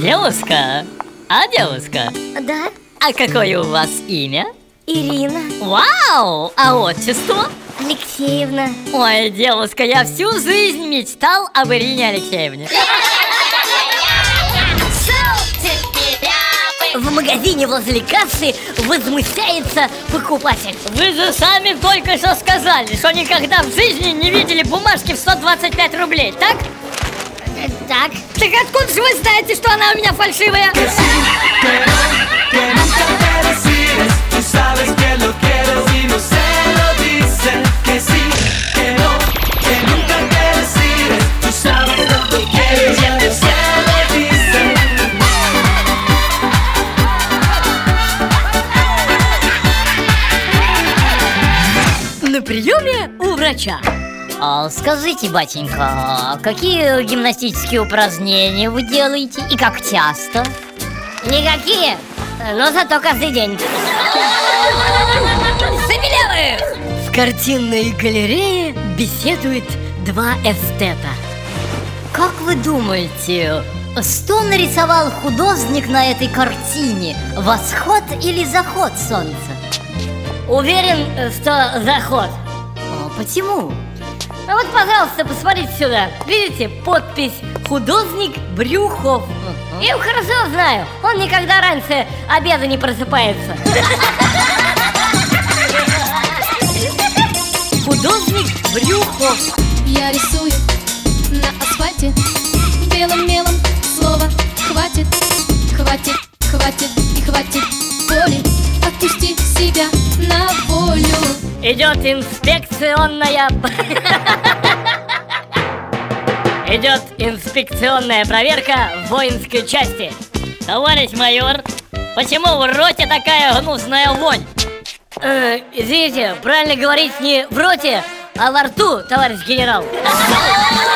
Девушка, а девушка, Да, а какое у вас имя? Ирина Вау, а отчество? Алексеевна Ой, девушка, я всю жизнь мечтал об Ирине Алексеевне. В магазине возле кассы возмущается покупатель Вы же сами только что сказали, что никогда в жизни не видели бумажки в 125 рублей, так? Так, Так откуда же вы знаете, что она у меня фальшивая? На приеме у врача. А скажите, батенька, а какие гимнастические упражнения вы делаете и как часто? никакие, но зато каждый день Забелевых! В картинной галерее беседуют два эстета. Как вы думаете, что нарисовал художник на этой картине? Восход или заход солнца? Уверен, что заход А почему? А вот, пожалуйста, посмотрите сюда. Видите, подпись «Художник Брюхов» Я его хорошо знаю, он никогда раньше обеда не просыпается. Художник Брюхов. Я рисую на асфальте. Белым мелом слово хватит Хватит, хватит и хватит боли Отпусти себя на волю Идет инспекционная... Идет инспекционная проверка воинской части Товарищ майор, почему в роте такая гнусная вонь? Э, извините, правильно говорить не в роте, а во рту, товарищ генерал